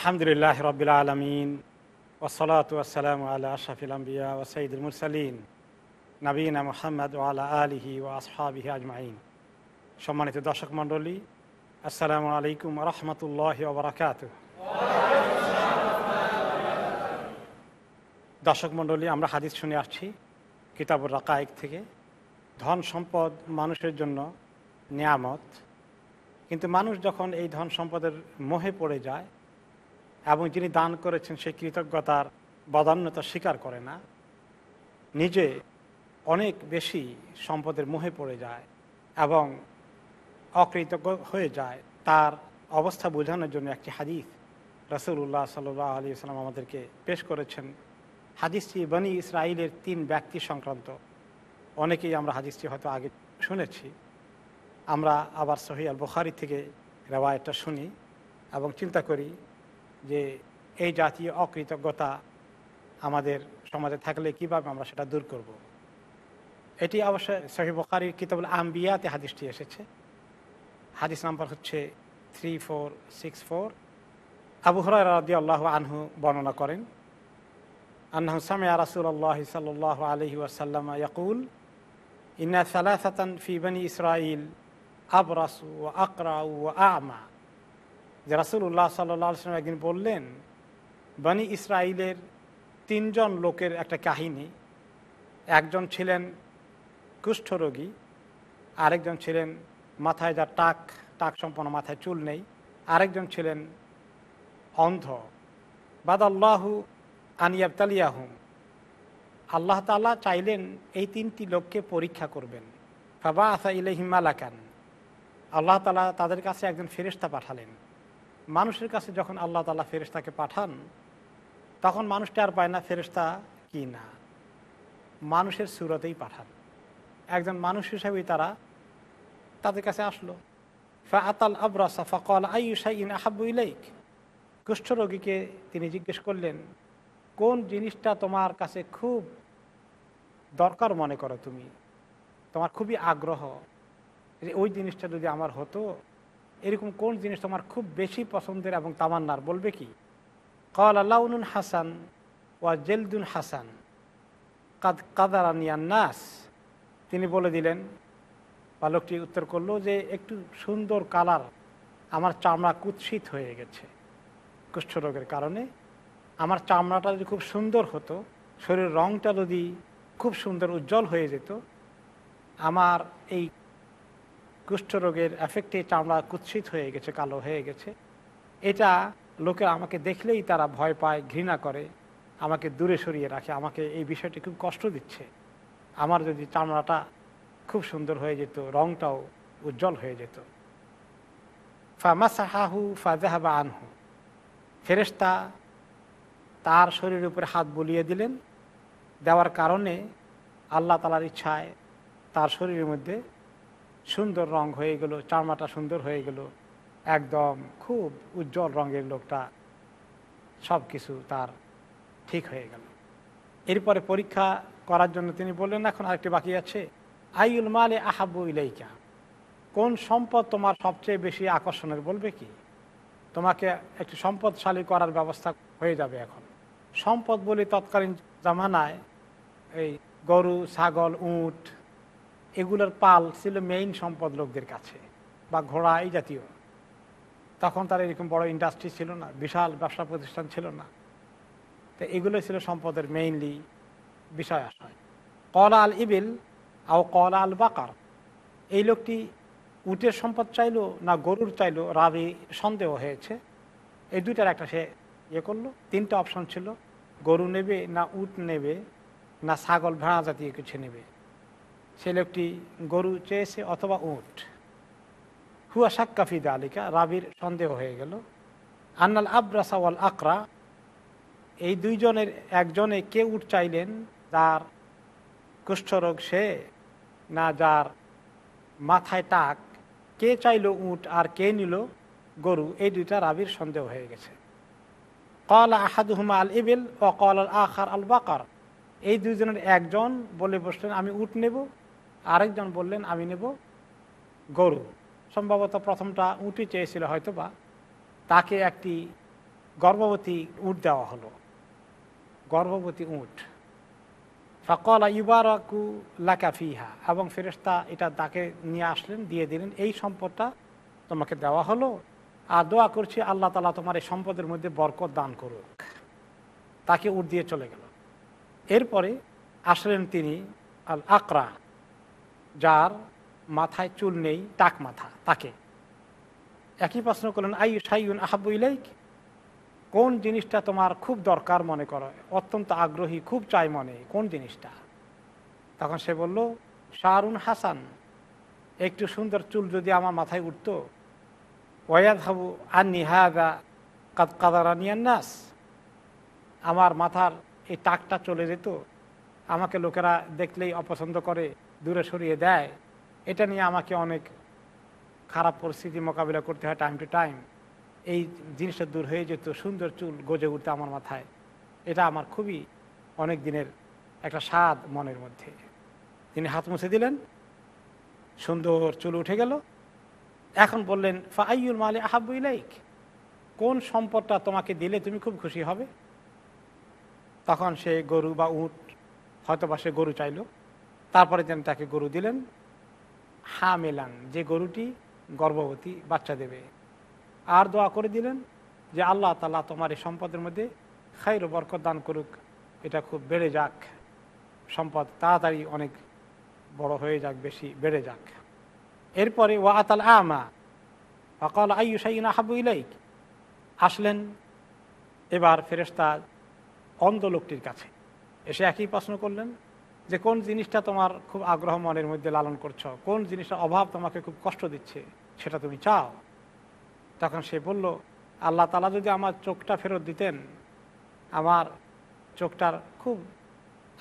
আলহামদুলিল্লাহ রবিল আলমিন ওসলাত ওসালাম আল্লাহ আশাফিল আম্বিয়া ও সঈদুল মুরসালিন নবীনা মোহাম্মদ ওয়ালা আলিহি ও আসহাবিহি আজমাইন। সম্মানিত দর্শক মণ্ডলী, আসসালামু আলাইকুম রহমতুল্লাহ ওবরাকাত দর্শক মণ্ডলী, আমরা হাদিস শুনে আসছি কিতাবুর রাকায়েক থেকে। ধন সম্পদ মানুষের জন্য নিয়ামত। কিন্তু মানুষ যখন এই ধন সম্পদের মোহে পড়ে যায় এবং যিনি দান করেছেন সেই কৃতজ্ঞতার বদান্যতা স্বীকার করে না, নিজে অনেক বেশি সম্পদের মোহে পড়ে যায় এবং অকৃতজ্ঞ হয়ে যায়। তার অবস্থা বোঝানোর জন্য একটি হাদিস রসুল্লাহ সাল্লাহ আলী সাল্লাম আমাদেরকে পেশ করেছেন। হাদিসটি বনি ইসরায়েলের তিন ব্যক্তি সংক্রান্ত। অনেকেই আমরা হাদিসটি হয়তো আগে শুনেছি। আমরা আবার সহি আল বুখারি থেকে রেওয়ায়তটা শুনি এবং চিন্তা করি যে এই জাতীয় অকৃতজ্ঞতা আমাদের সমাজে থাকলে কীভাবে আমরা সেটা দূর করব। এটি অবশ্যই সহি বখারির কিতাবুল আম্বিয়াতে হাদিসটি এসেছে। হাদিস নাম্বার হচ্ছে three four six four. Abu হরাই রাদি আল্লাহ আনহু বর্ণনা করেন আন্নাহু সামিয়া রাসুল আল্লাহ সাল্লাহ আলহি ওয়াসাল্লাম ইয়াকুল, ইন্না সালাসাতান ফি বনি ইসরাইল আবরাসু ও আকরা ও আমা। যে রাসুল্লাহ সাল্লাম একদিন বললেন, বনি ইসরায়েলের তিনজন লোকের একটা কাহিনী। একজন ছিলেন কুষ্ঠরোগী, আরেকজন ছিলেন মাথায় যা টাক টাক সম্পন্ন মাথায় চুল নেই, আরেকজন ছিলেন অন্ধ। বাদাল্লাহু আনিয়াবতালিয়াহুম আল্লাহ তালা চাইলেন এই তিনটি লোককে পরীক্ষা করবেন। ফাবা আসা ইলেহিম মালাকান। আল্লাহ তালা তাদের কাছে একজন ফেরিস্তা পাঠালেন। মানুষের কাছে যখন আল্লাহ তালা ফেরিস্তাকে পাঠান, তখন মানুষটা আর পায় না ফেরিস্তা কি না? মানুষের সুরতেই পাঠান। একজন মানুষ হিসাবেই তারা তাদের কাছে আসলো। ফা আতাল আবরাসা, ফকল আইসাইন আহাবু ইলাইক? কুষ্ঠরোগীকে তিনি জিজ্ঞেস করলেন, কোন জিনিসটা তোমার কাছে খুব দরকার মনে করো তুমি? তোমার খুবই আগ্রহ যে ওই জিনিসটা যদি আমার হতো এরকম কোন জিনিস তোমার খুব বেশি পছন্দের এবং তামান্নার বলবে কি? কল আল্লাউনুন হাসান ওয়া জেলদুন হাসান। কাদ কাদারানিয়ান নাস তিনি বলে দিলেন বালকটি উত্তর করল যে, একটু সুন্দর কালার, আমার চামড়া কুৎসিত হয়ে গেছে কুষ্ঠরোগের কারণে। আমার চামড়াটা যদি খুব সুন্দর হতো, শরীরের রঙটা যদি খুব সুন্দর উজ্জ্বল হয়ে যেত, আমার এই কুষ্ঠরোগের এফেক্টে চামড়া কুৎসিত হয়ে গেছে, কালো হয়ে গেছে। এটা লোকে আমাকে দেখলেই তারা ভয় পায়, ঘৃণা করে, আমাকে দূরে সরিয়ে রাখে, আমাকে এই বিষয়টি খুব কষ্ট দিচ্ছে। আমার যদি চামড়াটা খুব সুন্দর হয়ে যেত, রংটাও উজ্জ্বল হয়ে যেত। ফামাসাহাহু ফাজাহাবা আনহু। ফেরেস্তা তার শরীরের উপরে হাত বুলিয়ে দিলেন। দেওয়ার কারণে আল্লাহ তালার ইচ্ছায় তার শরীরের মধ্যে সুন্দর রং হয়ে গেল চামড়াটা সুন্দর হয়ে গেল, একদম খুব উজ্জ্বল রঙের লোকটা সব কিছু তার ঠিক হয়ে গেল। এরপরে পরীক্ষা করার জন্য তিনি বললেন, এখন আরেকটি বাকি আছে। আইউল মালে আহাবু ইলাইকা। কোন সম্পদ তোমার সবচেয়ে বেশি আকর্ষণের? বলবে কি? তোমাকে একটি সম্পদশালী করার ব্যবস্থা হয়ে যাবে এখন। সম্পদ বলে তৎকালীন জামানায় এই গরু, ছাগল, উট এগুলোর পাল ছিল মেইন সম্পদ লোকদের কাছে, বা ঘোড়া এই জাতীয়। তখন তার এরকম বড় ইন্ডাস্ট্রি ছিল না, বিশাল ব্যবসা প্রতিষ্ঠান ছিল না। তো এগুলো ছিল সম্পদের মেইনলি বিষয় আশয়। কলা আল ইবিল আও কলা আল বাকার, এই লোকটি উটের সম্পদ চাইলো না গরুর চাইলো রাবি সন্দেহ হয়েছে। এই দুইটার একটা সে ইয়ে করল, তিনটা অপশন ছিল, গরু নেবে না উট নেবে, না ছাগল ভেড়া জাতীয় কিছু নেবে। সে লোকটি গরু চেয়েছে অথবা উট। হুয়া সাক্কাফিদ আলিকা রাবির সন্দেহ হয়ে গেল। আন্নাল আব্রাসাওয়াল আকরা, এই দুইজনের একজনে কে উঠ চাইলেন, যার কুষ্ঠরোগ সে, না যার মাথায় টাক, কে চাইল উট আর কে নিল গরু, এই দুইটা রাবির সন্দেহ হয়ে গেছে। কল আহাদুহুমা আল ইবিল ও কল আল আখার আল বাকার, এই দুইজনের একজন বলে বসলেন, আমি উট নেব আরেকজন বললেন, আমি নেব গরু। সম্ভবত প্রথমটা উঁটি চেয়েছিল হয়তো বা তাকে একটি গর্ভবতী উট দেওয়া হলো। গর্ভবতী উট। ফকলা ইউবারাকু লাকাফিহা এবং ফেরেস্তা এটা তাকে নিয়ে আসলেন, দিয়ে দিলেন, এই সম্পদটা তোমাকে দেওয়া হলো। আর দোয়া করছি আল্লাহ তালা তোমার এই সম্পদের মধ্যে বরকত দান করুক। তাকে উঠ দিয়ে চলে গেল। এরপরে আসলেন তিনি আল আকরা যার মাথায় চুল নেই, টাক মাথা, তাকে। একই প্রশ্ন করলেন আই সাইউন আহাবু ইলাইক? কোন জিনিসটা তোমার খুব দরকার মনে করো? অত্যন্ত আগ্রহী, খুব চাই মনে, কোন জিনিসটা? তখন সে বলল, শাহরুন হাসান, একটু সুন্দর চুল যদি আমার মাথায় উঠত ওয়াদ হাবু হায়দা কাদ কাদারানিয়ান নাস আমার মাথার এই টাকটা চলে যেত, আমাকে লোকেরা দেখলেই অপছন্দ করে দূরে সরিয়ে দেয়, এটা নিয়ে আমাকে অনেক খারাপ পরিস্থিতি মোকাবিলা করতে হয় টাইম টু টাইম এই জিনিসটা দূর হয়ে যেত, সুন্দর চুল গজে উঠতে আমার মাথায়। এটা আমার খুবই অনেক দিনের একটা স্বাদ মনের মধ্যে। তিনি হাত মুছে দিলেন, সুন্দর চুল উঠে গেল। এখন বললেন ফাইউল মালে আহাবু ইলাইক? কোন সম্পদটা তোমাকে দিলে তুমি খুব খুশি হবে? তখন সে গরু বা উট হয়তো বা সে গরু চাইল। তারপরে যেন তাকে গরু দিলেন হা মেলান যে গরুটি গর্ভবতী বাচ্চা দেবে। আর দোয়া করে দিলেন যে আল্লাহ তালা তোমার এই সম্পদের মধ্যে খাইর বরকত দান করুক। এটা খুব বেড়ে যাক। সম্পদ তাড়াতাড়ি অনেক বড় হয়ে যাক, বেশি বেড়ে যাক। এরপরে ওয়া আতাল আমা আয়ু সাইন আহাবু ইলাইক। আসলেন এবার ফেরেস্তা অন্ধ লোকটির কাছে। এসে একই প্রশ্ন করলেন যে কোন জিনিসটা তোমার খুব আগ্রহ মনের মধ্যে লালন করছ, কোন জিনিসটার অভাব তোমাকে খুব কষ্ট দিচ্ছে, সেটা তুমি চাও? তখন সে বলল, আল্লাহ তালা যদি আমার চোখটা ফেরত দিতেন, আমার চোখটার খুব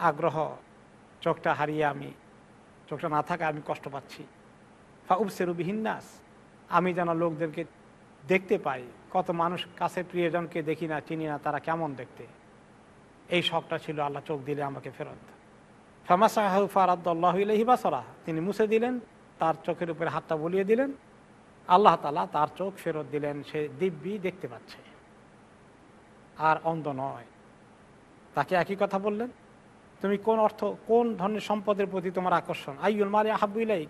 আগ্রহ, চোখটা হারিয়ে আমি, চোখটা না থাকা আমি কষ্ট পাচ্ছি। ফাউবসেরুবিহীন নাস, আমি যেন লোকদেরকে দেখতে পাই, কত মানুষ কাছে প্রিয়জনকে দেখি না, চিনি না তারা কেমন দেখতে। এই শখটা ছিল, আল্লাহ চোখ দিলে আমাকে ফেরত তিনি মুছে দিলেন, তার চোখের উপরে হাতটা বলিয়ে দিলেন। আল্লাহ তালা তার চোখ ফেরত দিলেন, সে দিব্যি দেখতে পাচ্ছে। আর অন্ধ নয়। তাকে একই কথা বললেন, তুমি কোন অর্থ, কোন ধরনের সম্পদের প্রতি তোমার আকর্ষণ? আইউল মারে আহাবুইলাইক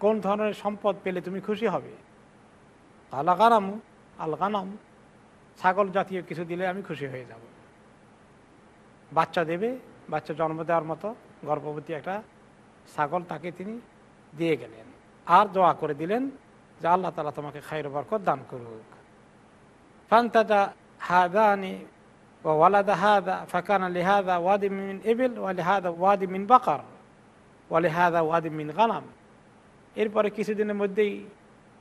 কোন ধরনের সম্পদ পেলে তুমি খুশি হবে? আল্লাহ গানামু, আল গানাম। ছাগল জাতীয় কিছু দিলে আমি খুশি হয়ে যাব। বাচ্চা দেবে, বাচ্চা জন্ম দেওয়ার মতো। গর্ভবতী একটা ছাগল তাকে তিনি দিয়ে গেলেন। আর দোয়া করে দিলেন যে আল্লাহ তালা তোমাকে খাইর বরকত দান করুক। ফান্তাজা হাদানি ওয়ালাদা হাদা ফাকানা লিহাদা ওয়াদি মিন এবিল ওয়ালিহাদা ওয়াদি মিন বাকার ওয়ালিহাদা ওয়াদি মিন গানাম এরপরে কিছুদিনের মধ্যেই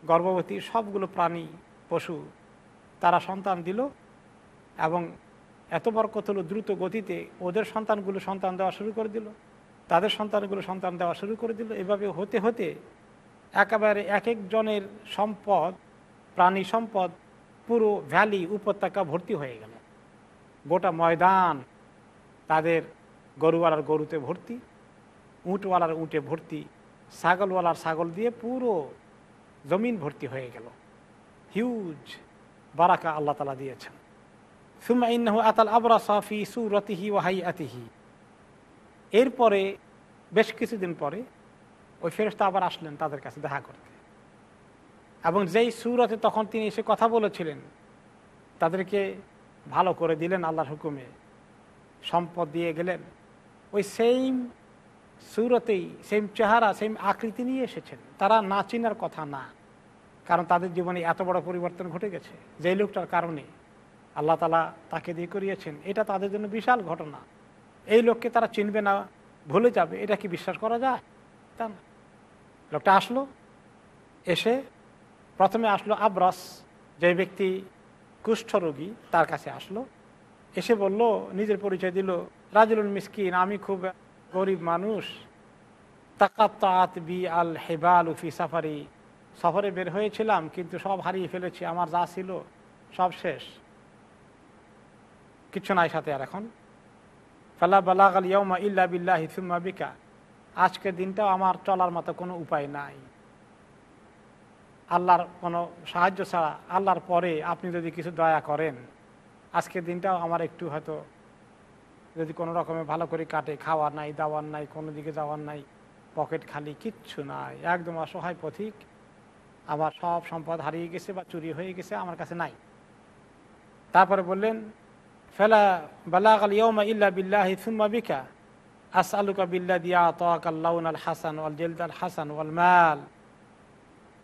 গর্ভবতী সবগুলো প্রাণী, পশু তারা সন্তান দিল এবং এত বরকত হলো দ্রুত গতিতে ওদের সন্তানগুলো সন্তান দেওয়া শুরু করে দিল। তাদের সন্তানগুলো সন্তান দেওয়া শুরু করে দিল। এভাবে হতে হতে একেবারে এক একজনের সম্পদ, প্রাণী সম্পদ পুরো ভ্যালি উপত্যকা ভর্তি হয়ে গেল। গোটা ময়দান তাদের গরুওয়ালার গরুতে ভর্তি, উঁটওয়ালার উঁটে ভর্তি, ছাগলওয়ালার ছাগল দিয়ে পুরো জমিন ভর্তি হয়ে গেল। হিউজ বারাকা আল্লাহ তালা দিয়েছেন। সুমা ইন্নাহু আতাল আবরা সাফি সুরতিহি ওয়াহাই আতিহি এরপরে বেশ কিছুদিন পরে ওই ফেরস্তা আবার আসলেন তাদের কাছে দেখা করতে। এবং যেই সুরতে তখন তিনি এসে কথা বলেছিলেন, তাদেরকে ভালো করে দিলেন আল্লাহর হুকুমে। সম্পদ দিয়ে গেলেন। ওই সেইম সুরতেই সেম চেহারা সেম আকৃতি নিয়ে এসেছেন। তারা না চিনার কথা না, কারণ তাদের জীবনে এত বড় পরিবর্তন ঘটে গেছে। যেই লোকটার কারণে আল্লাহ তালা তাকে দিয়ে করিয়েছেন, এটা তাদের জন্য বিশাল ঘটনা। এই লোককে তারা চিনবে না, ভুলে যাবে। এটা কি বিশ্বাস করা যায়? তা না। লোকটা আসলো, এসে প্রথমে আসলো আব্রাস, যে ব্যক্তি কুষ্ঠরোগী তার কাছে আসলো। এসে বলল, নিজের পরিচয় দিল রাজুল মিসকিন, আমি খুব গরিব মানুষ। তাকাত বি আল হেবাল উফি সাফারি। সফরে বের হয়েছিলাম, কিন্তু সব হারিয়ে ফেলেছি, আমার যা ছিল সব শেষ। কিচ্ছু নাই সাথে আর এখন। ফালা বালাগ আল ইয়মা ইল্লা বিল্লাহ হিসুম্মা বিকা। আজকের দিনটাও আমার চলার মতো কোনো উপায় নাই। আল্লাহর কোনো সাহায্য ছাড়া, আল্লাহর পরে আপনি যদি কিছু দয়া করেন, আজকের দিনটাও আমার একটু হয়তো যদি কোনো রকমে ভালো করে কাটে, খাওয়ার নাই, দাওয়ার নাই, কোনো দিকে যাওয়ার নাই, পকেট খালি, কিচ্ছু নাই, একদম অসহায় পথিক, আমার সব সম্পদ হারিয়ে গেছে বা চুরি হয়ে গেছে, আমার কাছে নাই। তারপরে বললেন ফেলা ইয়মা ইল্লা বিল্লা আল হাসান আল হাসান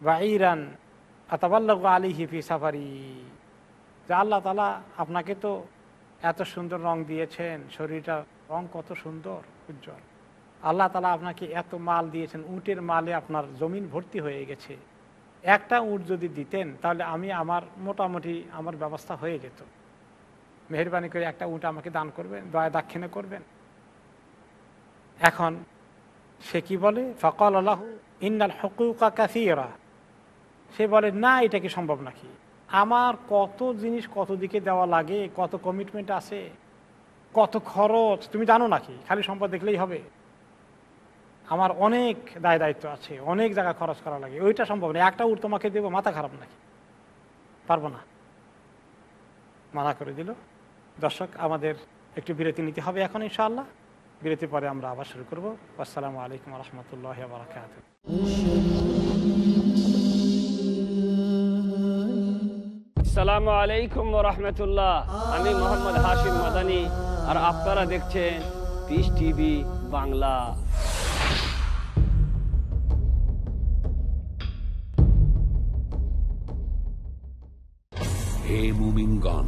বা ইরান আতাবাল্লাহ সাফারি আল্লাহ তালা আপনাকে তো এত সুন্দর রং দিয়েছেন, শরীরটা রং কত সুন্দর, উজ্জ্বল। আল্লাহ তালা আপনাকে এত মাল দিয়েছেন, উটের মালে আপনার জমিন ভর্তি হয়ে গেছে। একটা উট যদি দিতেন, তাহলে আমি আমার মোটামুটি আমার ব্যবস্থা হয়ে যেত। মেহরবানি করে একটা উট আমাকে দান করবেন, দয়া দাক্ষিণে করবেন। এখন সে কি বলে? ফকল আল্লাহ ইন্নাল হকুকা কাসিরা। সে বলে, না, এটা কি সম্ভব নাকি? আমার কত জিনিস কত দিকে দেওয়া লাগে, কত কমিটমেন্ট আছে, কত খরচ, তুমি জানো নাকি? খালি সম্পদ দেখলেই হবে। আমার অনেক দায় দায়িত্ব আছে, অনেক জায়গা খরচ করা লাগে, ওইটা সম্ভব না, একটা উঠ তোমাকে দেবো, মাথা খারাপ নাকি? পারব না। মানা করে দিল। দর্শক আমাদের একটু বিরতি নিতে হবে এখন ইনশাআল্লাহ। বিরতি পরে আমরা আবার শুরু করব। আসসালামু আলাইকুম রহমতুল্লাহ বারকাত আসসালামু আলাইকুম রহমতুল্লাহ আমি মোহাম্মদ হাশিম মাদানি আর আপনারা দেখছেন পিস টিভি বাংলা। হে মুমিনগণ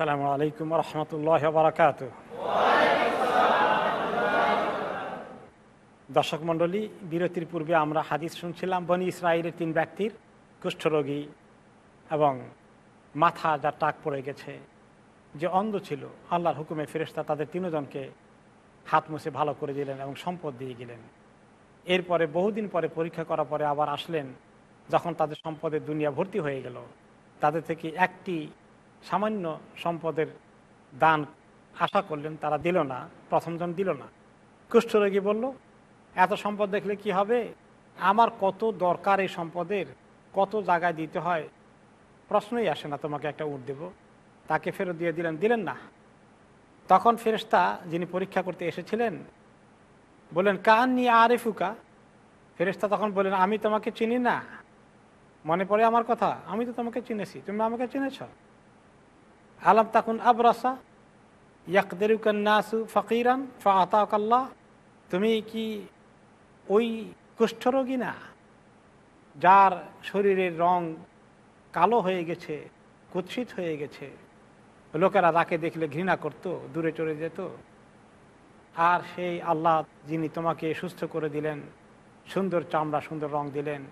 আসসালামু আলাইকুম রহমতুল্লাহ বারাকাত। দর্শক মণ্ডলী, বিরতির পূর্বে আমরা হাদিস শুনছিলাম, বনি ইসরায়েলের তিন ব্যক্তির কুষ্ঠরোগী এবং মাথা যা টাক পড়ে গেছে, যে অন্ধ ছিল। আল্লাহর হুকুমে ফেরেস্তা তাদের তিনজনকে হাত মুছে ভালো করে দিলেন এবং সম্পদ দিয়ে গেলেন। এরপরে বহুদিন পরে পরীক্ষা করার পরে আবার আসলেন। যখন তাদের সম্পদের দুনিয়া ভর্তি হয়ে গেল, তাদের থেকে একটি সামান্য সম্পদের দান আশা করলেন, তারা দিল না, প্রথমজন দিল না। কুষ্ঠরোগী বলল, এত সম্পদ দেখলে কি হবে? আমার কত দরকার এই সম্পদের? কত জায়গায় দিতে হয়? প্রশ্নই আসে না, তোমাকে একটা উঠ দেব। তাকে ফেরত দিয়ে দিলেন দিলেন না। তখন ফেরেস্তা যিনি পরীক্ষা করতে এসেছিলেন, বললেন কান নিয়ে আরে ফুকা ফেরেস্তা তখন বললেন, আমি তোমাকে চিনি না। মনে পড়ে আমার কথা, আমি তো তোমাকে চিনেছি, তুমি আমাকে চিনেছ? আলম তাকুন আবরাসা? ইয়াকদেরুকান্নাসু ফকিরান ফাতাকাল্লাহ তুমি কি ওই কুষ্ঠরোগী না, যার শরীরের রং কালো হয়ে গেছে, কুৎসিত হয়ে গেছে? লোকেরা তাকে দেখলে ঘৃণা করত, দূরে চলে যেত। আর সেই আল্লাহ যিনি তোমাকে সুস্থ করে দিলেন, সুন্দর চামড়া, সুন্দর রং দিলেন,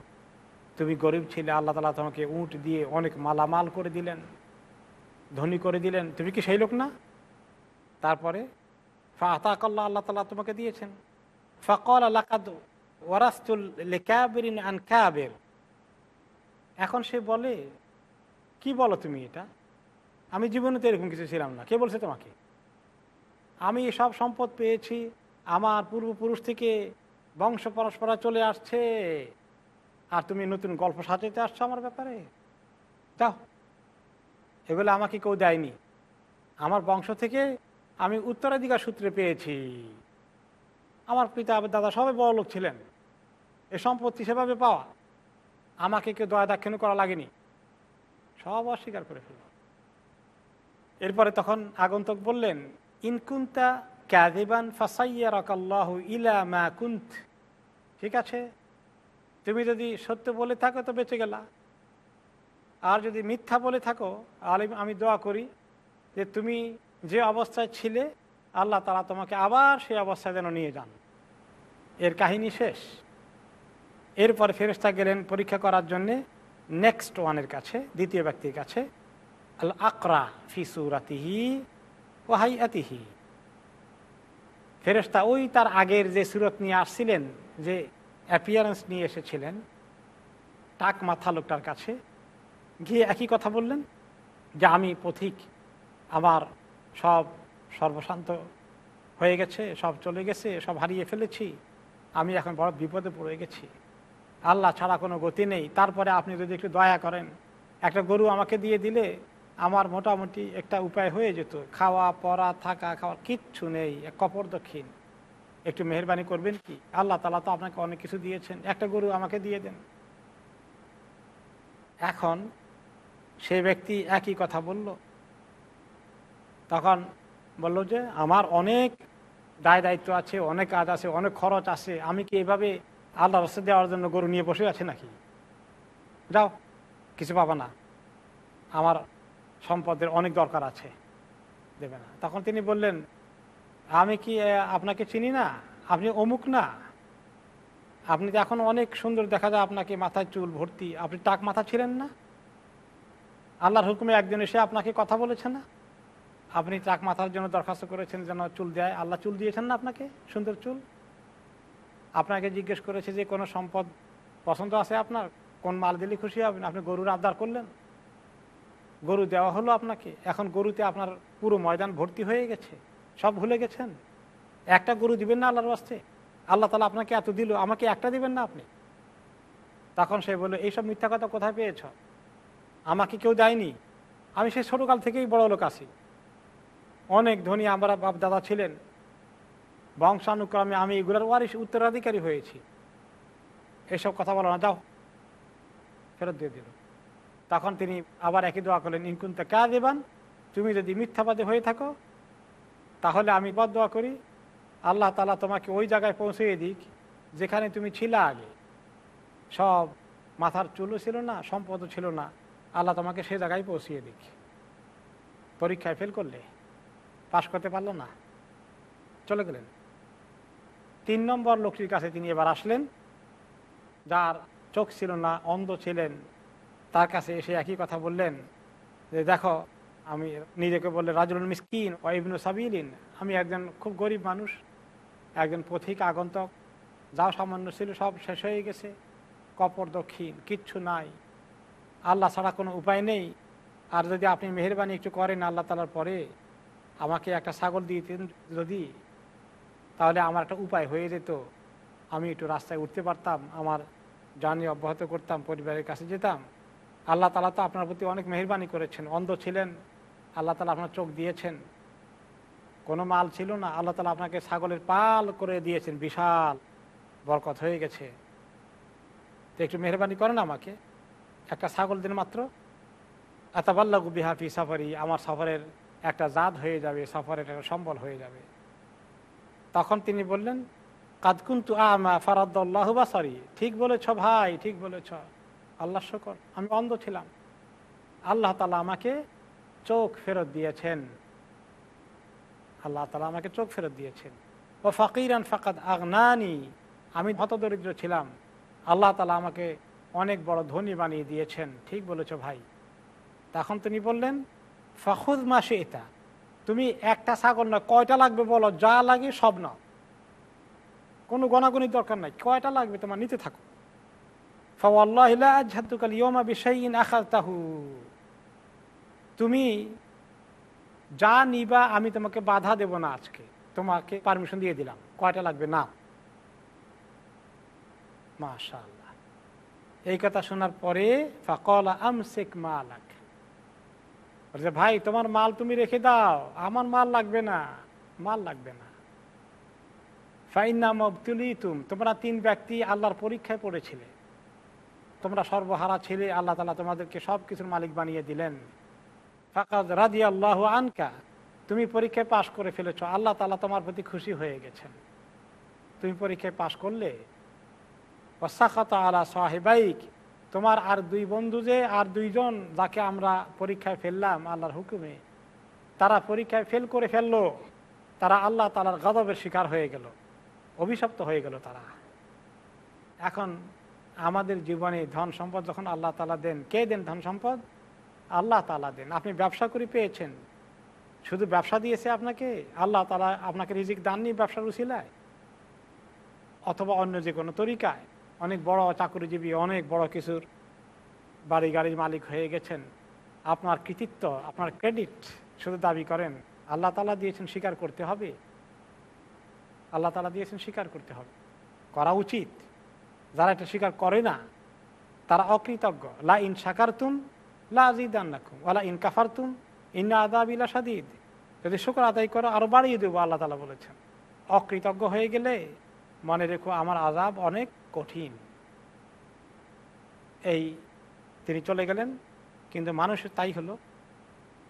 তুমি গরিব ছিলে, আল্লাহ তালা তোমাকে উঁট দিয়ে অনেক মালামাল করে দিলেন। ধনী করে দিলেন, তুমি কি সেই লোক না? তারপরে ফাতাকাল্লাহ আল্লাহ তালা তোমাকে দিয়েছেন। ফকল আলাকাদ ওয়ারাস্তুল লেকাবেরিন আন কাবের। এখন সে বলে, কি বলো তুমি এটা? আমি জীবনে তো এরকম কিছু ছিলাম না। কে বলছে তোমাকে? আমি সব সম্পদ পেয়েছি। আমার পূর্বপুরুষ থেকে বংশ পরস্পরা চলে আসছে। আর তুমি নতুন গল্প সাজাতে আসছো আমার ব্যাপারে? যাও। এগুলো আমাকে কেউ দেয়নি। আমার বংশ থেকে আমি উত্তরাধিকার সূত্রে পেয়েছি। আমার পিতা দাদা সবাই বড় লোক ছিলেন। এ সম্পত্তি সেভাবে পাওয়া। আমাকে কেউ দয়া দাক্ষিণ্য করা লাগেনি। সব অস্বীকার করে ফেলল। এরপরে তখন আগন্তক বললেন ইনকুন্তা ক্যাদিবান ফাসাইয়া রকাল্লাহ ইলা মা কুন্ত। ঠিক আছে। তুমি যদি সত্য বলে থাকো তো বেঁচে গেলা। আর যদি মিথ্যা বলে থাকো, আলিম, আমি দোয়া করি যে তুমি যে অবস্থায় ছিলে, আল্লাহ তারা তোমাকে আবার সেই অবস্থায় যেন নিয়ে যান। এর কাহিনী শেষ। এরপর ফেরেস্তা গেলেন পরীক্ষা করার জন্যে নেক্সট ওয়ানের কাছে, দ্বিতীয় ব্যক্তির কাছে আল আকরা ফিসুরাতিহি ও হাইয়াতিহি। ফেরেস্তা ওই তার আগের যে সুরত নিয়ে আসছিলেন, যে অ্যাপিয়ারেন্স নিয়ে এসেছিলেন, টাক মাথা লোকটার কাছে গিয়ে একই কথা বললেন যে আমি পথিক, আমার সব সর্বশান্ত হয়ে গেছে, সব চলে গেছে, সব হারিয়ে ফেলেছি, আমি এখন বড় বিপদে পড়ে গেছি। আল্লাহ ছাড়া কোনো গতি নেই। তারপরে আপনি যদি একটু দয়া করেন, একটা গরু আমাকে দিয়ে দিলে আমার মোটামুটি একটা উপায় হয়ে যেত। খাওয়া পরা থাকা, খাওয়া কিচ্ছু নেই কপর দক্ষিণ। একটু মেহরবানি করবেন কি? আল্লাহ তালা তো আপনাকে অনেক কিছু দিয়েছেন। একটা গরু আমাকে দিয়ে দেন। এখন সে ব্যক্তি একই কথা বলল। তখন বলল যে, আমার অনেক দায় দায়িত্ব আছে, অনেক কাজ আছে, অনেক খরচ আছে। আমি কি এভাবে আল্লাহ রসে দেওয়ার জন্য গরু নিয়ে বসে আছে নাকি? যাও, কিছু পাবা না। আমার সম্পদের অনেক দরকার আছে। দেবে না। তখন তিনি বললেন, আমি কি আপনাকে চিনি না? আপনি অমুক না? আপনি তো এখন অনেক সুন্দর দেখা যায় আপনাকে মাথায় চুল ভর্তি। আপনি টাক মাথা ছিলেন না? আল্লাহর হুকুমে একজন এসে আপনাকে কথা বলেছে না? আপনি টাক মাথার জন্য দরখাস্ত করেছেন যেন চুল দেয়। আল্লাহ চুল দিয়েছেন না আপনাকে? সুন্দর চুল? আপনাকে জিজ্ঞেস করেছে যে কোনো সম্পদ পছন্দ আছে আপনার? কোন মাল দিলে খুশি হবেন? আপনি গরুর আবদার করলেন। গরু দেওয়া হলো আপনাকে। এখন গরুতে আপনার পুরো ময়দান ভর্তি হয়ে গেছে। সব ভুলে গেছেন? একটা গরু দিবেন না আল্লাহর বাস্তে আল্লাহ তালা আপনাকে এত দিল, আমাকে একটা দিবেন না আপনি? তখন সে বলল, এইসব মিথ্যা কথা কোথায় পেয়েছ? আমাকে কেউ দেয়নি। আমি সেই ছোটোকাল থেকেই বড় লোক আছি। অনেক ধনী আমরা বাপ দাদা ছিলেন। বংশানুক্রমে আমি এগুলোর ওয়ারিশ উত্তরাধিকারী হয়েছি। এসব কথা বলো না, যাও। ফেরত দিয়ে দিল। তখন তিনি আবার একই দোয়া করলেন ইনকুন্তা কা দেবান তুমি যদি মিথ্যাবাদী হয়ে থাকো, তাহলে আমি বদ দোয়া করি। আল্লাহ তালা তোমাকে ওই জায়গায় পৌঁছিয়ে দিক, যেখানে তুমি ছিলা আগে। সব মাথার চুলও ছিল না, সম্পদও ছিল না। আল্লাহ তোমাকে সে জায়গায় পৌঁছিয়ে দিক। পরীক্ষায় ফেল করলে। পাশ করতে পারল না। চলে গেলেন। তিন নম্বর লোকটির কাছে তিনি এবার আসলেন। যার চোখ ছিল না, অন্ধ ছিলেন। তার কাছে এসে একই কথা বললেন যে, দেখো, আমি নিজেকে বললে রাজুল মিসকিন ও ইবনু সাবিলিন। আমি একজন খুব গরিব মানুষ, একজন পথিক আগন্তক। যা সামান্য ছিল সব শেষ হয়ে গেছে। কপর দক্ষিণ, কিচ্ছু নাই। আল্লাহ ছাড়া কোনো উপায় নেই। আর যদি আপনি মেহরবানি একটু করেন আল্লাহ তালার পরে, আমাকে একটা ছাগল দিতেন যদি, তাহলে আমার একটা উপায় হয়ে যেত। আমি একটু রাস্তায় উঠতে পারতাম, আমার জার্নি অব্যাহত করতাম, পরিবারের কাছে যেতাম। আল্লাহ তালা তো আপনার প্রতি অনেক মেহরবানি করেছেন, অন্ধ ছিলেন, আল্লাহ তালা আপনার চোখ দিয়েছেন। কোনো মাল ছিল না, আল্লাহ তালা আপনাকে ছাগলের পাল করে দিয়েছেন, বিশাল বরকত হয়ে গেছে। তো একটু মেহরবানি করেন আমাকে। একটা ছাগল দিন মাত্র। এতাবাল্লাগু বিহাফি সাফারি, আমার সফরের একটা জাত হয়ে যাবে, সফরের একটা সম্বল হয়ে যাবে। তখন তিনি বললেন কাদকুন্তু আমা ফারাদ্দাল্লাহ বাসারি। ঠিক বলেছ ভাই, ঠিক বলেছ। আল্লাহ শকর, আমি অন্ধ ছিলাম। আল্লাহ তালা আমাকে চোখ ফেরত দিয়েছেন। আল্লাহ তালা আমাকে চোখ ফেরত দিয়েছেন। ও ফকিরান ফাকাদ আগনানি, আমি হতদরিদ্র ছিলাম। আল্লাহ তালা আমাকে অনেক বড় ধনী বানিয়ে দিয়েছেন। ঠিক বলেছ ভাই। তখন তিনি বললেন, ফখুদ মাসে এটা তুমি একটা ছাগল না কয়টা লাগবে বলো? যা লাগে সব নাও। কোনো গণাগণির দরকার নাই, কয়টা লাগবে তোমার নিতে থাকো। আখাল তাহু তুমি যা নিবা, আমি তোমাকে বাধা দেব না আজকে। তোমাকে পারমিশন দিয়ে দিলাম। কয়টা লাগবে না মাশাআল্লাহ। এই কথা শোনার পরে আমসেক মালাক। বলছে ভাই, তোমার মাল তুমি রেখে দাও। আমার মাল লাগবে না। মাল লাগবে না। ফাইনাম তুম তোমরা তিন ব্যক্তি আল্লাহর পরীক্ষায় পড়েছিলে। তোমরা সর্বহারা ছিলে, আল্লাহ তালা তোমাদেরকে সব কিছুর মালিক বানিয়ে দিলেন। ফাকাদ রাজি আল্লাহ আনকা। তুমি পরীক্ষায় পাশ করে ফেলেছ। আল্লাহ তালা তোমার প্রতি খুশি হয়ে গেছেন। তুমি পরীক্ষায় পাশ করলে ওসাখাত আলা সাহেবাইক। তোমার আর দুই বন্ধু যে, আর দুইজন যাকে আমরা পরীক্ষায় ফেললাম আল্লাহর হুকুমে, তারা পরীক্ষায় ফেল করে ফেলল, তারা আল্লাহ তালার গদবের শিকার হয়ে গেল, অভিশপ্ত হয়ে গেল তারা। এখন আমাদের জীবনে ধন সম্পদ যখন আল্লাহ তালা দেন, কে দেন ধন সম্পদ? আল্লাহ তালা দেন। আপনি ব্যবসা করে পেয়েছেন। শুধু ব্যবসা দিয়েছে আপনাকে? আল্লাহ তালা আপনাকে রিজিক দাননি ব্যবসার উচিলায় অথবা অন্য যে কোনো তরিকায়? অনেক বড় চাকরিজীবী, অনেক বড় কিছুর বাড়ি গাড়ির মালিক হয়ে গেছেন। আপনার কৃতিত্ব, আপনার ক্রেডিট শুধু দাবি করেন। আল্লাহ তালা দিয়েছেন স্বীকার করতে হবে। আল্লাহ তালা দিয়েছেন স্বীকার করতে হবে। করা উচিত। যারা এটা স্বীকার করে না, তারা অকৃতজ্ঞ। লা ইন সাকারতুম লা আজিদান রাখুম ওলা ইন কাফারতুম, ইন্না আদাবিলা সাদিদ যদি শুকর আদায় করো, আরও বাড়িয়ে দেবো, আল্লাহ তালা বলেছেন। অকৃতজ্ঞ হয়ে গেলে মনে রেখো, আমার আজাব অনেক কঠিন। এই তিনি চলে গেলেন, কিন্তু মানুষের তাই হলো।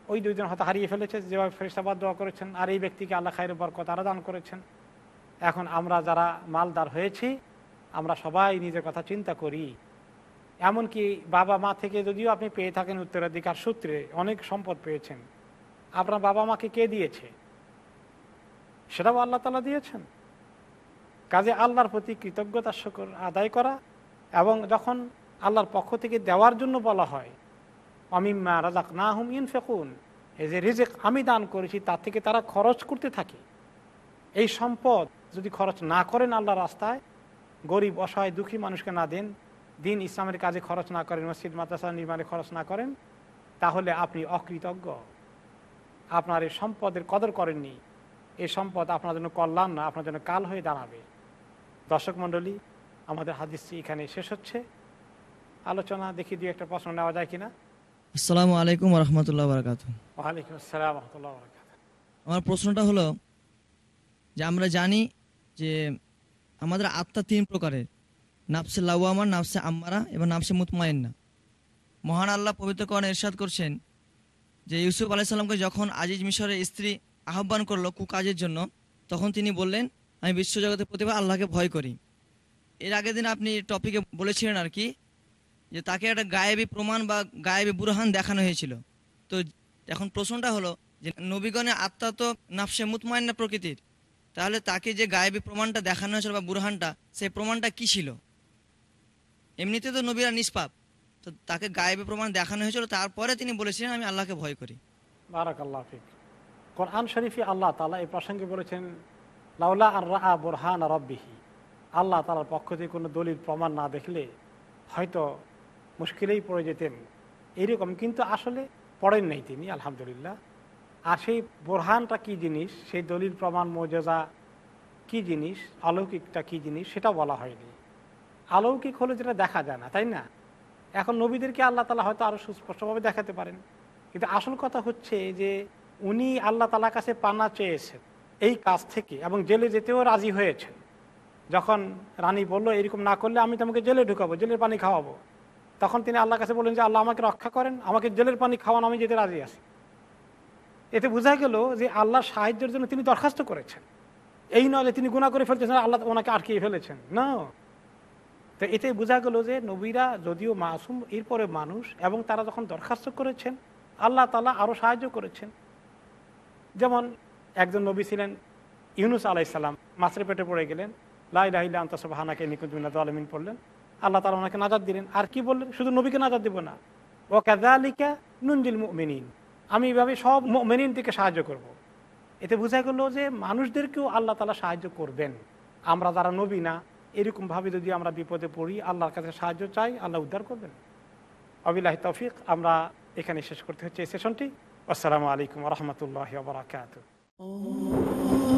ওই দুইজন হয়তো হারিয়ে ফেলেছে, যেভাবে ফেরিস্তাবাদ দোয়া করেছেন, আর এই ব্যক্তিকে আল্লাহ খায়ের বরকত দান করেছেন। এখন আমরা যারা মালদার হয়েছি, আমরা সবাই নিজের কথা চিন্তা করি। এমনকি বাবা মা থেকে যদিও আপনি পেয়ে থাকেন উত্তরাধিকার সূত্রে, অনেক সম্পদ পেয়েছেন। আপনার বাবা মাকে কে দিয়েছে? সেটাও আল্লাহ তালা দিয়েছেন। কাজে আল্লাহর প্রতি কৃতজ্ঞতা শকর আদায় করা এবং যখন আল্লাহর পক্ষ থেকে দেওয়ার জন্য বলা হয়, অমিম্মা রাজাক না হুম ইন ফেকুন এই যে রিজেক আমি দান করেছি, তার থেকে তারা খরচ করতে থাকে। এই সম্পদ যদি খরচ না করেন আল্লাহ রাস্তায়, গরিব, অসহায়, দুঃখী মানুষকে না দেন, দিন ইসলামের কাজে খরচ না করেন, মসজিদ, মাদ্রাসা নির্মাণে খরচ না করেন, তাহলে আপনি অকৃতজ্ঞ। আপনার এই সম্পদের কদর করেননি। এই সম্পদ আপনার জন্য কল্যাণ না, আপনার জন্য কাল হয়ে দাঁড়াবে। দর্শক মণ্ডলী আমাদের হাদিসটি এখানে শেষ হচ্ছে। আলোচনা দেখি দুই একটা প্রশ্ন নেওয়া যায় কিনা। আসসালামু আলাইকুম রহমতুল্লাহ বারকাত ওয়ালাইকুম আসসালাম রহমতুল্লাহ বরকাত আমার প্রশ্নটা হলো যে আমরা জানি যে আমাদের আত্মা তিন প্রকারের নাফসে লাউয়ামার নাফসে আম্মারা এবং নাফসে মুতমাইন্না। মহান আল্লাহ পবিত্রকরণে এরশাদ করছেন যে ইউসুফ আলাইসাল্লামকে যখন আজিজ মিশরের স্ত্রী আহ্বান করল কুকাজের জন্য তখন তিনি বললেন আমি বিশ্বজগতের প্রতিভা আল্লাহকে ভয় করি। এর আগের দিন আপনি টপিকে বলেছিলেন আর কি, যে তাকে একটা গায়েবী প্রমাণ বা গায়েবী বুরহান দেখানো হয়েছিল। তো এখন প্রশ্নটা হলো যে নবীগণের আত্মা তো নাফসে মুতমাইন্না প্রকৃতির, তাহলে তাকে যে গায়েবী প্রমাণটা দেখানো হয়েছিল বা বুরহানটা, সেই প্রমাণটা কি ছিল? এমনিতে তো নবীরা নিষ্পাপ, তো তাকে গায়েবী প্রমাণ দেখানো হয়েছিল, তারপরে তিনি বলেছিলেন, আমি আল্লাহকে ভয় করি। বারাক আল্লাহ কোরআন শরীফে আল্লাহ তালা এই প্রসঙ্গে বলেছেন লাউলা আর রা বোরহান রব্বিহি। আল্লাহ তালার পক্ষ থেকে কোনো দলিল, প্রমাণ না দেখলে হয়তো মুশকিলেই পড়ে যেতেন। এইরকম কিন্তু আসলে পড়েন নাই তিনি, আলহামদুলিল্লাহ। আর সেই বোরহানটা কি জিনিস? সেই দলিল, প্রমাণ, মর্যাদা কি জিনিস? অলৌকিকটা কি জিনিস? সেটা বলা হয়নি। অলৌকিক হলে যেটা দেখা যায় না, তাই না? এখন নবীদেরকে আল্লাহ তালা হয়তো আরও সুস্পষ্টভাবে দেখাতে পারেন। কিন্তু আসল কথা হচ্ছে যে, উনি আল্লাহ তালার কাছে পানা চেয়েছেন। এই কাজ থেকে এবং জেলে যেতেও রাজি হয়েছেন যখন রানী বলল, এরকম না করলে আমি তোমাকে জেলে ঢুকাবো, জেলের পানি খাওয়াবো। তখন তিনি আল্লাহর কাছে বললেন যে, আল্লাহ আমাকে রক্ষা করেন, আমাকে জেলের পানি খাওয়ানো, আমি যেতে রাজি আছি। এতে বোঝা গেল যে আল্লাহর সাহায্যের জন্য তিনি দরখাস্ত করেছেন। এই নয় যে তিনি গুণা করে ফেলতেছেন আল্লাহ ওনাকে আটকিয়ে ফেলেছেন। না। তো এতে বোঝা গেল যে নবীরা যদিও মাসুম, এরপরে মানুষ এবং তারা যখন দরখাস্ত করেছেন, আল্লাহ তালা আরও সাহায্য করেছেন। যেমন একজন নবী ছিলেন ইউনুস আলাইসাল্লাম মাছের পেটে পড়ে গেলেন লাই লাইলাহিল্লা আন্তসব হানাকে নিকুজমিনা আলমিন পড়লেন। আল্লাহ তালা ওনাকে নাজাদ দিলেন। আর কি বললেন? শুধু নবীকে নাজাদ দিব না। ও কাজালিকা নুনজিল মেনিন আমি এইভাবে সব মেনিনটিকে সাহায্য করব। এতে বোঝা গেল যে মানুষদেরকেও আল্লাহ তালা সাহায্য করবেন। আমরা যারা নবী না এরকমভাবে যদি আমরা বিপদে পড়ি, আল্লাহর কাছে সাহায্য চাই, আল্লাহ উদ্ধার করবেন। অবিলাহ তৌফিক। আমরা এখানে শেষ করতে হচ্ছে এই সেশনটি। আসসালামু আলাইকুম রহমতুল্লাহ বরাকাত Oh.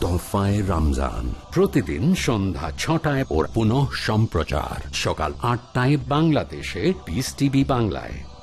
তোহফায় রমজান। প্রতিদিন সন্ধ্যা ছটায় ওর পুনঃ সম্প্রচার। সকাল আটটায় বাংলাদেশে পিস টিভি বাংলায়।